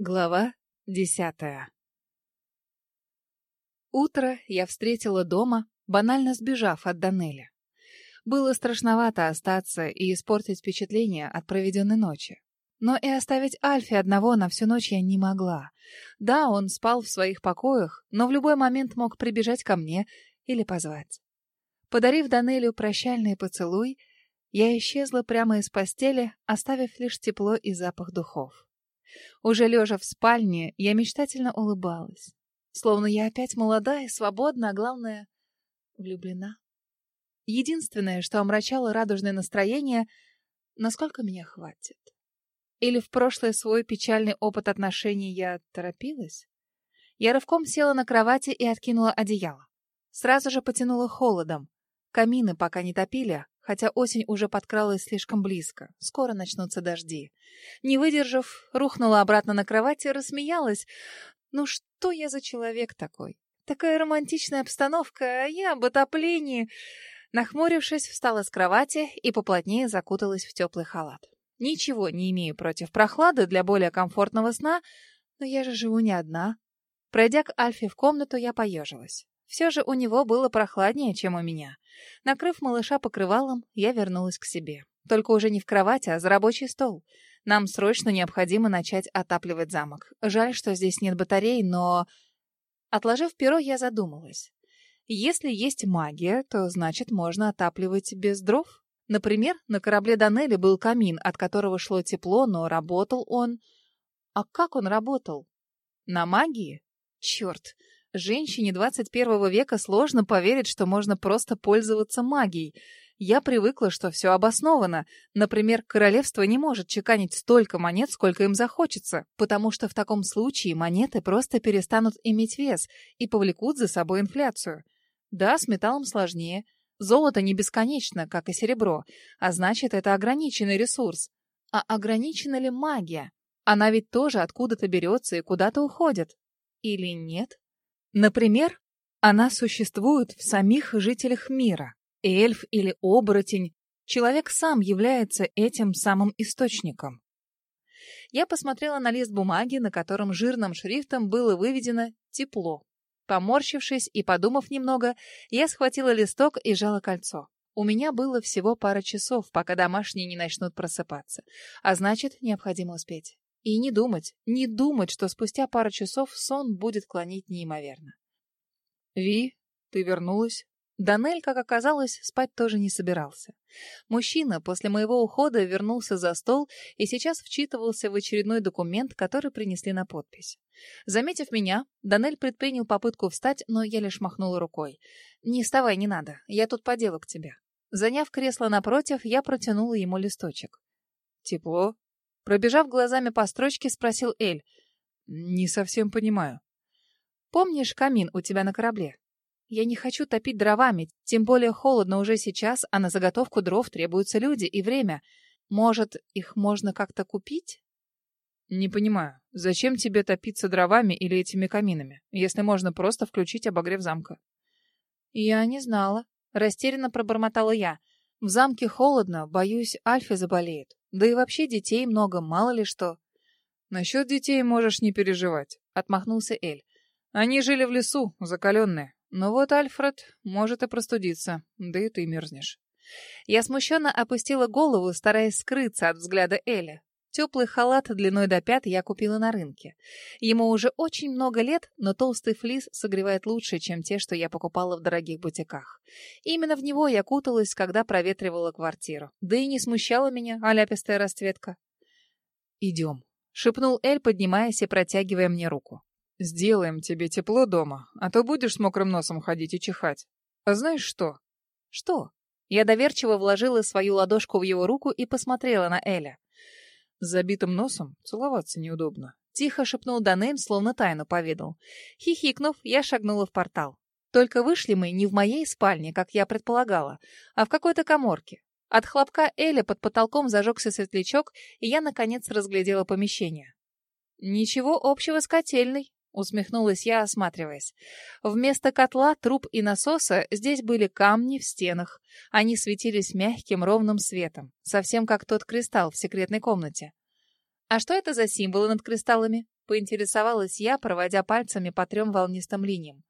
Глава десятая Утро я встретила дома, банально сбежав от Данеля. Было страшновато остаться и испортить впечатление от проведенной ночи. Но и оставить Альфи одного на всю ночь я не могла. Да, он спал в своих покоях, но в любой момент мог прибежать ко мне или позвать. Подарив Данелю прощальный поцелуй, я исчезла прямо из постели, оставив лишь тепло и запах духов. Уже лежа в спальне, я мечтательно улыбалась. Словно я опять молода и свободна, а главное — влюблена. Единственное, что омрачало радужное настроение — насколько меня хватит. Или в прошлый свой печальный опыт отношений я торопилась? Я рывком села на кровати и откинула одеяло. Сразу же потянула холодом. Камины пока не топили, хотя осень уже подкралась слишком близко. Скоро начнутся дожди. Не выдержав, рухнула обратно на кровать и рассмеялась. Ну что я за человек такой? Такая романтичная обстановка, а я об отоплении... Нахмурившись, встала с кровати и поплотнее закуталась в теплый халат. Ничего не имею против прохлады для более комфортного сна, но я же живу не одна. Пройдя к Альфе в комнату, я поежилась. Все же у него было прохладнее, чем у меня. Накрыв малыша покрывалом, я вернулась к себе. Только уже не в кровати, а за рабочий стол. Нам срочно необходимо начать отапливать замок. Жаль, что здесь нет батарей, но... Отложив перо, я задумалась. Если есть магия, то значит можно отапливать без дров? Например, на корабле Данели был камин, от которого шло тепло, но работал он... А как он работал? На магии? Черт! Женщине 21 века сложно поверить, что можно просто пользоваться магией. Я привыкла, что все обосновано. Например, королевство не может чеканить столько монет, сколько им захочется, потому что в таком случае монеты просто перестанут иметь вес и повлекут за собой инфляцию. Да, с металлом сложнее. Золото не бесконечно, как и серебро, а значит, это ограниченный ресурс. А ограничена ли магия? Она ведь тоже откуда-то берется и куда-то уходит. Или нет? Например, она существует в самих жителях мира. Эльф или оборотень, человек сам является этим самым источником. Я посмотрела на лист бумаги, на котором жирным шрифтом было выведено «тепло». Поморщившись и подумав немного, я схватила листок и жала кольцо. У меня было всего пара часов, пока домашние не начнут просыпаться. А значит, необходимо успеть. И не думать, не думать, что спустя пару часов сон будет клонить неимоверно. «Ви, ты вернулась?» Данель, как оказалось, спать тоже не собирался. Мужчина после моего ухода вернулся за стол и сейчас вчитывался в очередной документ, который принесли на подпись. Заметив меня, Данель предпринял попытку встать, но я лишь махнула рукой. «Не вставай, не надо, я тут по делу к тебе». Заняв кресло напротив, я протянула ему листочек. «Тепло?» Пробежав глазами по строчке, спросил Эль. «Не совсем понимаю». «Помнишь камин у тебя на корабле? Я не хочу топить дровами, тем более холодно уже сейчас, а на заготовку дров требуются люди и время. Может, их можно как-то купить?» «Не понимаю, зачем тебе топиться дровами или этими каминами, если можно просто включить обогрев замка?» «Я не знала», — растерянно пробормотала я. «В замке холодно, боюсь, Альфа заболеет. Да и вообще детей много, мало ли что. Насчет детей можешь не переживать, отмахнулся Эль. Они жили в лесу, закаленные. Но вот Альфред может и простудиться, да и ты мерзнешь. Я смущенно опустила голову, стараясь скрыться от взгляда Эля. Теплый халат длиной до пят я купила на рынке. Ему уже очень много лет, но толстый флис согревает лучше, чем те, что я покупала в дорогих бутиках. Именно в него я куталась, когда проветривала квартиру. Да и не смущала меня аляпистая расцветка. «Идем», — шепнул Эль, поднимаясь и протягивая мне руку. «Сделаем тебе тепло дома, а то будешь с мокрым носом ходить и чихать. А знаешь что?» «Что?» Я доверчиво вложила свою ладошку в его руку и посмотрела на Эля. С забитым носом целоваться неудобно. Тихо шепнул Данель, словно тайну поведал. Хихикнув, я шагнула в портал. Только вышли мы не в моей спальне, как я предполагала, а в какой-то коморке. От хлопка Эля под потолком зажегся светлячок, и я, наконец, разглядела помещение. Ничего общего с котельной, усмехнулась я, осматриваясь. Вместо котла, труб и насоса здесь были камни в стенах. Они светились мягким ровным светом, совсем как тот кристалл в секретной комнате. «А что это за символы над кристаллами?» Поинтересовалась я, проводя пальцами по трем волнистым линиям.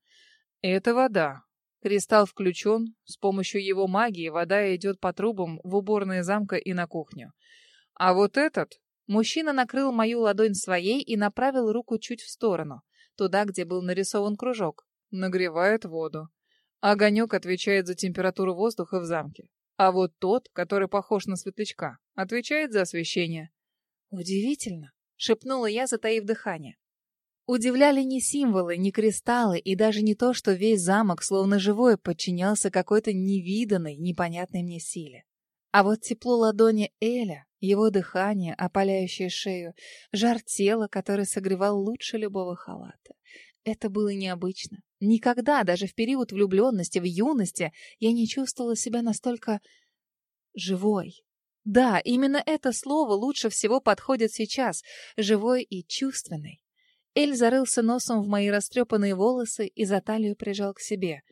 Это вода. Кристалл включен. С помощью его магии вода идет по трубам в уборные замка и на кухню. А вот этот... Мужчина накрыл мою ладонь своей и направил руку чуть в сторону, туда, где был нарисован кружок. Нагревает воду. Огонек отвечает за температуру воздуха в замке. А вот тот, который похож на светлячка, отвечает за освещение. Удивительно, шепнула я, затаив дыхание. Удивляли не символы, не кристаллы и даже не то, что весь замок, словно живой, подчинялся какой-то невиданной, непонятной мне силе. А вот тепло ладони Эля, его дыхание, опаляющее шею, жар тела, который согревал лучше любого халата. Это было необычно. Никогда, даже в период влюбленности, в юности, я не чувствовала себя настолько живой. Да, именно это слово лучше всего подходит сейчас, живой и чувственный. Эль зарылся носом в мои растрепанные волосы и за талию прижал к себе.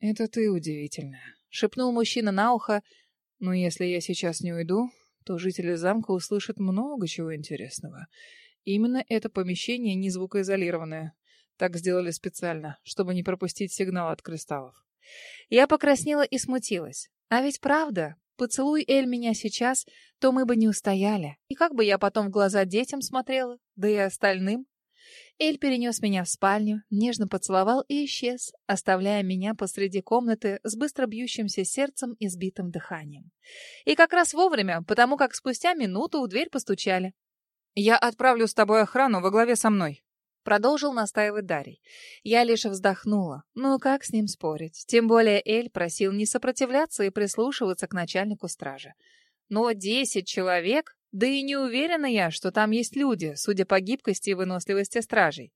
«Это ты удивительная», — шепнул мужчина на ухо. «Но если я сейчас не уйду, то жители замка услышат много чего интересного. Именно это помещение не звукоизолированное. Так сделали специально, чтобы не пропустить сигнал от кристаллов». Я покраснела и смутилась. А ведь правда, поцелуй Эль меня сейчас, то мы бы не устояли. И как бы я потом в глаза детям смотрела, да и остальным. Эль перенес меня в спальню, нежно поцеловал и исчез, оставляя меня посреди комнаты с быстро бьющимся сердцем и сбитым дыханием. И как раз вовремя, потому как спустя минуту в дверь постучали. «Я отправлю с тобой охрану во главе со мной», — продолжил настаивать Дарий. Я лишь вздохнула. Ну, как с ним спорить? Тем более Эль просил не сопротивляться и прислушиваться к начальнику стражи. Но десять человек да и не уверена я, что там есть люди, судя по гибкости и выносливости стражей.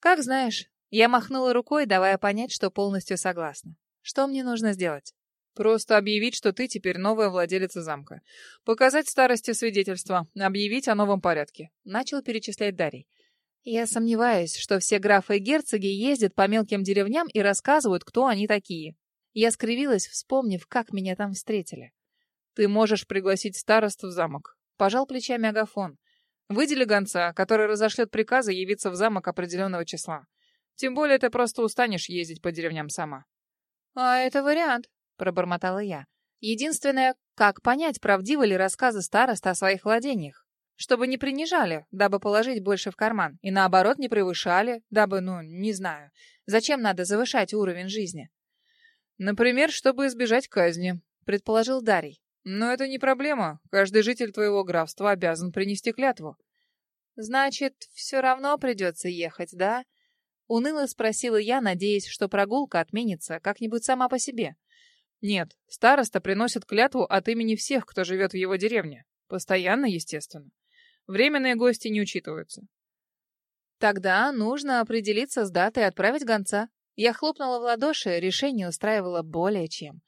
Как знаешь, я махнула рукой, давая понять, что полностью согласна. Что мне нужно сделать? Просто объявить, что ты теперь новая владелица замка. Показать старости свидетельства, объявить о новом порядке. Начал перечислять Дарий. Я сомневаюсь, что все графы и герцоги ездят по мелким деревням и рассказывают, кто они такие. Я скривилась, вспомнив, как меня там встретили. Ты можешь пригласить старост в замок. Пожал плечами Агафон. Выдели гонца, который разошлет приказы явиться в замок определенного числа. Тем более ты просто устанешь ездить по деревням сама. А это вариант, пробормотала я. Единственное, как понять, правдивы ли рассказы староста о своих владениях? Чтобы не принижали, дабы положить больше в карман, и наоборот не превышали, дабы, ну, не знаю, зачем надо завышать уровень жизни? Например, чтобы избежать казни, предположил Дарий. Но это не проблема. Каждый житель твоего графства обязан принести клятву. Значит, все равно придется ехать, да? Уныло спросила я, надеясь, что прогулка отменится как-нибудь сама по себе. Нет, староста приносит клятву от имени всех, кто живет в его деревне. Постоянно, естественно. Временные гости не учитываются. Тогда нужно определиться с датой и отправить гонца. Я хлопнула в ладоши, решение устраивало более чем.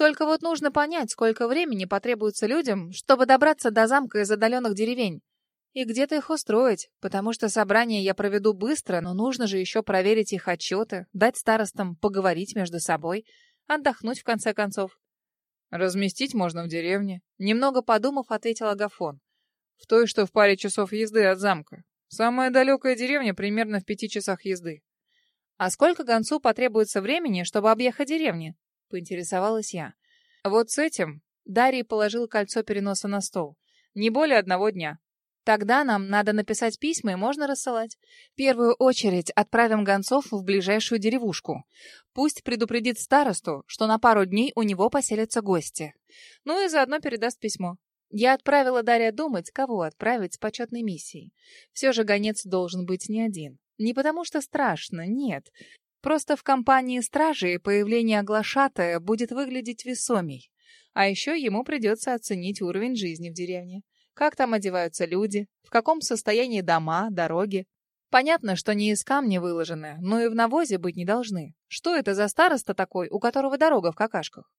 Только вот нужно понять, сколько времени потребуется людям, чтобы добраться до замка из отдаленных деревень. И где-то их устроить, потому что собрание я проведу быстро, но нужно же еще проверить их отчеты, дать старостам поговорить между собой, отдохнуть в конце концов. Разместить можно в деревне. Немного подумав, ответил Агафон. В той, что в паре часов езды от замка. Самая далекая деревня примерно в пяти часах езды. А сколько гонцу потребуется времени, чтобы объехать деревни? Поинтересовалась я. Вот с этим Дарий положил кольцо переноса на стол. Не более одного дня. Тогда нам надо написать письма и можно рассылать. В первую очередь отправим гонцов в ближайшую деревушку. Пусть предупредит старосту, что на пару дней у него поселятся гости. Ну и заодно передаст письмо. Я отправила Дарья думать, кого отправить с почетной миссией. Все же гонец должен быть не один. Не потому что страшно, нет. Просто в компании стражи появление оглашатая будет выглядеть весомей. А еще ему придется оценить уровень жизни в деревне. Как там одеваются люди, в каком состоянии дома, дороги. Понятно, что не из камня выложены, но и в навозе быть не должны. Что это за староста такой, у которого дорога в какашках?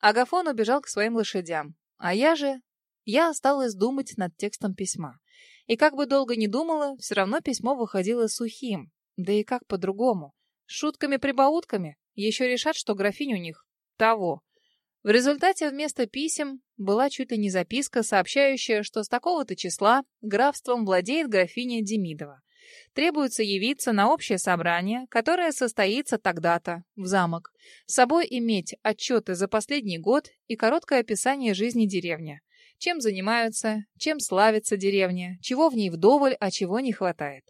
Агафон убежал к своим лошадям. А я же... Я осталась думать над текстом письма. И как бы долго ни думала, все равно письмо выходило сухим. Да и как по-другому? Шутками-прибаутками еще решат, что графинь у них того. В результате вместо писем была чуть ли не записка, сообщающая, что с такого-то числа графством владеет графиня Демидова. Требуется явиться на общее собрание, которое состоится тогда-то, в замок. С собой иметь отчеты за последний год и короткое описание жизни деревни. Чем занимаются, чем славится деревня, чего в ней вдоволь, а чего не хватает.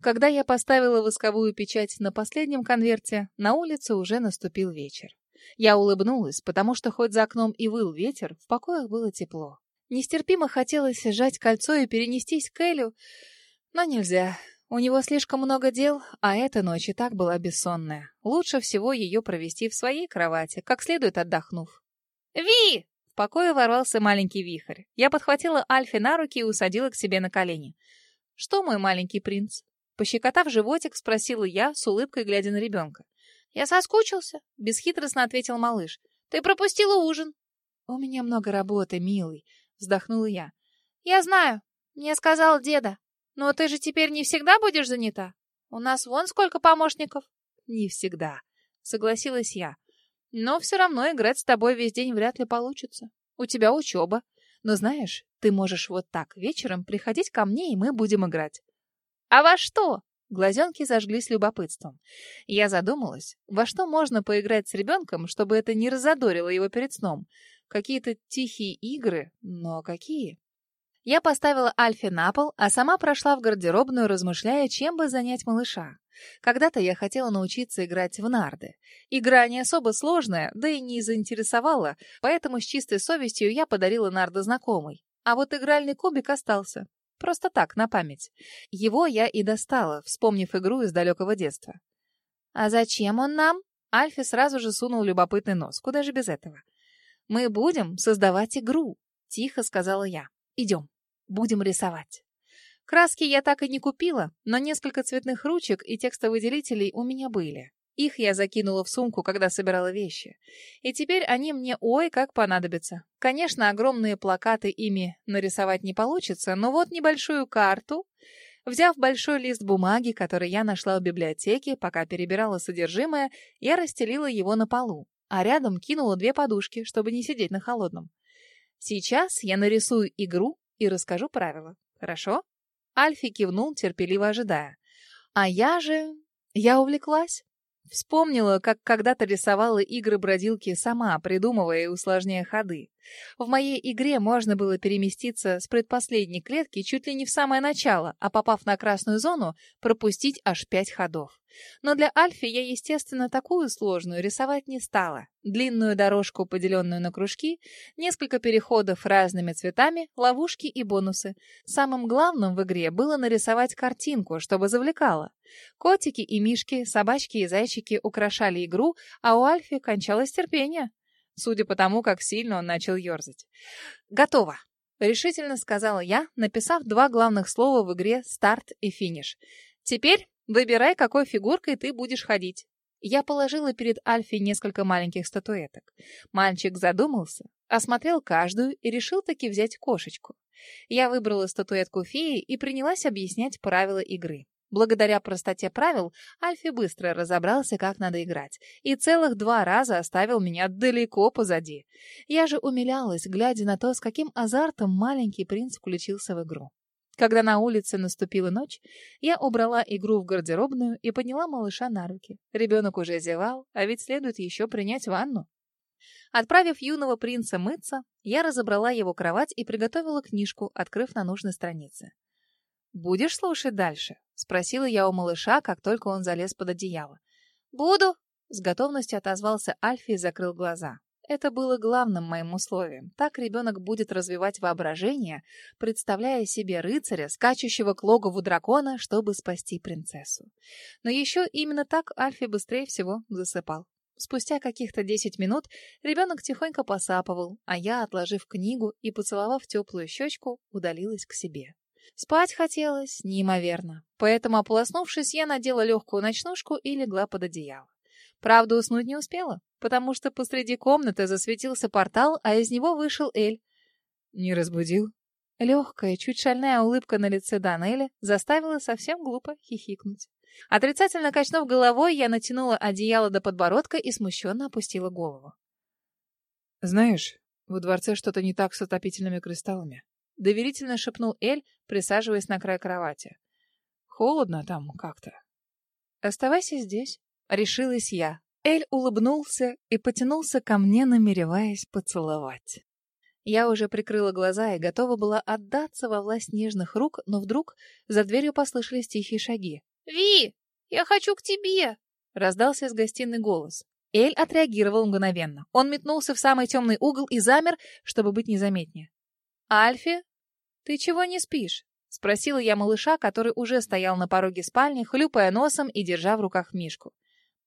Когда я поставила восковую печать на последнем конверте, на улице уже наступил вечер. Я улыбнулась, потому что хоть за окном и выл ветер, в покоях было тепло. Нестерпимо хотелось сжать кольцо и перенестись к Элю, но нельзя. У него слишком много дел, а эта ночь и так была бессонная. Лучше всего ее провести в своей кровати, как следует отдохнув. «Ви!» В покое ворвался маленький вихрь. Я подхватила Альфи на руки и усадила к себе на колени. «Что, мой маленький принц?» Пощекотав животик, спросила я, с улыбкой глядя на ребенка. «Я соскучился», — бесхитростно ответил малыш. «Ты пропустила ужин». «У меня много работы, милый», — вздохнула я. «Я знаю. Мне сказал деда. Но ты же теперь не всегда будешь занята? У нас вон сколько помощников». «Не всегда», — согласилась я. «Но все равно играть с тобой весь день вряд ли получится. У тебя учеба. Но знаешь, ты можешь вот так вечером приходить ко мне, и мы будем играть». «А во что?» Глазенки зажглись любопытством. Я задумалась, во что можно поиграть с ребенком, чтобы это не разодорило его перед сном. Какие-то тихие игры, но какие? Я поставила Альфи на пол, а сама прошла в гардеробную, размышляя, чем бы занять малыша. Когда-то я хотела научиться играть в нарды. Игра не особо сложная, да и не заинтересовала, поэтому с чистой совестью я подарила нарды знакомой. А вот игральный кубик остался. Просто так, на память. Его я и достала, вспомнив игру из далекого детства. «А зачем он нам?» Альфи сразу же сунул любопытный нос. Куда же без этого? «Мы будем создавать игру», — тихо сказала я. «Идем, будем рисовать». Краски я так и не купила, но несколько цветных ручек и текстовыделителей у меня были. Их я закинула в сумку, когда собирала вещи. И теперь они мне ой как понадобятся. Конечно, огромные плакаты ими нарисовать не получится, но вот небольшую карту. Взяв большой лист бумаги, который я нашла в библиотеке, пока перебирала содержимое, я расстелила его на полу, а рядом кинула две подушки, чтобы не сидеть на холодном. Сейчас я нарисую игру и расскажу правила. Хорошо? Альфи кивнул, терпеливо ожидая. А я же... Я увлеклась. Вспомнила, как когда-то рисовала игры-бродилки сама, придумывая и усложняя ходы. В моей игре можно было переместиться с предпоследней клетки чуть ли не в самое начало, а попав на красную зону, пропустить аж пять ходов. Но для Альфи я, естественно, такую сложную рисовать не стала. Длинную дорожку, поделенную на кружки, несколько переходов разными цветами, ловушки и бонусы. Самым главным в игре было нарисовать картинку, чтобы завлекало. Котики и мишки, собачки и зайчики украшали игру, а у Альфи кончалось терпение. Судя по тому, как сильно он начал ерзать. «Готово!» — решительно сказала я, написав два главных слова в игре «старт» и «финиш». «Теперь Выбирай, какой фигуркой ты будешь ходить. Я положила перед Альфи несколько маленьких статуэток. Мальчик задумался, осмотрел каждую и решил таки взять кошечку. Я выбрала статуэтку феи и принялась объяснять правила игры. Благодаря простоте правил Альфи быстро разобрался, как надо играть, и целых два раза оставил меня далеко позади. Я же умилялась, глядя на то, с каким азартом маленький принц включился в игру. Когда на улице наступила ночь, я убрала игру в гардеробную и подняла малыша на руки. Ребенок уже зевал, а ведь следует еще принять ванну. Отправив юного принца мыться, я разобрала его кровать и приготовила книжку, открыв на нужной странице. «Будешь слушать дальше?» — спросила я у малыша, как только он залез под одеяло. «Буду!» — с готовностью отозвался Альфи и закрыл глаза. Это было главным моим условием. Так ребенок будет развивать воображение, представляя себе рыцаря, скачущего к логову дракона, чтобы спасти принцессу. Но еще именно так Альфи быстрее всего засыпал. Спустя каких-то десять минут ребенок тихонько посапывал, а я, отложив книгу и поцеловав теплую щечку, удалилась к себе. Спать хотелось неимоверно, поэтому, ополоснувшись, я надела легкую ночнушку и легла под одеяло. Правда, уснуть не успела, потому что посреди комнаты засветился портал, а из него вышел Эль. «Не разбудил?» Легкая, чуть шальная улыбка на лице Данели заставила совсем глупо хихикнуть. Отрицательно качнув головой, я натянула одеяло до подбородка и смущенно опустила голову. Знаешь, во дворце что-то не так с отопительными кристаллами. Доверительно шепнул Эль, присаживаясь на край кровати. Холодно там как-то. Оставайся здесь, решилась я. Эль улыбнулся и потянулся ко мне, намереваясь поцеловать. Я уже прикрыла глаза и готова была отдаться во власть нежных рук, но вдруг за дверью послышались тихие шаги. «Ви, я хочу к тебе!» — раздался из гостиной голос. Эль отреагировал мгновенно. Он метнулся в самый темный угол и замер, чтобы быть незаметнее. «Альфи, ты чего не спишь?» — спросила я малыша, который уже стоял на пороге спальни, хлюпая носом и держа в руках Мишку.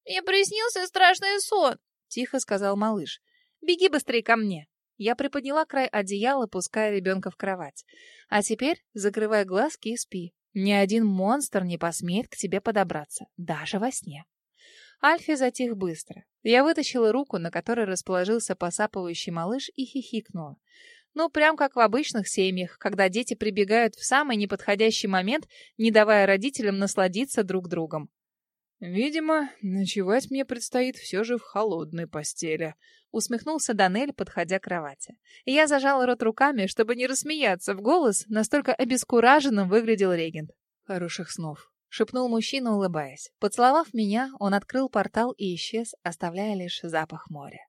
«Мне приснился страшный сон», — тихо сказал малыш. «Беги быстрее ко мне». Я приподняла край одеяла, пуская ребенка в кровать. «А теперь закрывай глазки и спи. Ни один монстр не посмеет к тебе подобраться, даже во сне». Альфи затих быстро. Я вытащила руку, на которой расположился посапывающий малыш, и хихикнула. Ну, прям как в обычных семьях, когда дети прибегают в самый неподходящий момент, не давая родителям насладиться друг другом. «Видимо, ночевать мне предстоит все же в холодной постели», — усмехнулся Данель, подходя к кровати. Я зажала рот руками, чтобы не рассмеяться в голос, настолько обескураженным выглядел регент. «Хороших снов», — шепнул мужчина, улыбаясь. Поцеловав меня, он открыл портал и исчез, оставляя лишь запах моря.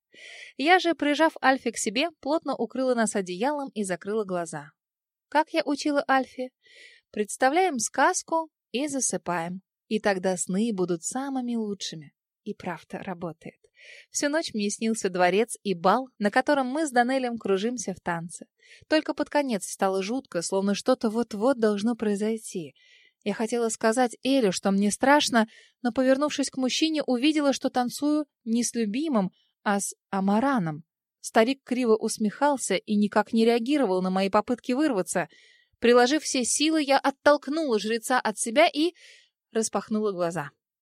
Я же, прижав Альфи к себе, плотно укрыла нас одеялом и закрыла глаза. Как я учила Альфи? Представляем сказку и засыпаем. И тогда сны будут самыми лучшими. И правда работает. Всю ночь мне снился дворец и бал, на котором мы с Данелем кружимся в танце. Только под конец стало жутко, словно что-то вот-вот должно произойти — я хотела сказать Элю, что мне страшно, но, повернувшись к мужчине, увидела, что танцую не с любимым, а с Амараном. Старик криво усмехался и никак не реагировал на мои попытки вырваться. Приложив все силы, я оттолкнула жреца от себя и распахнула глаза.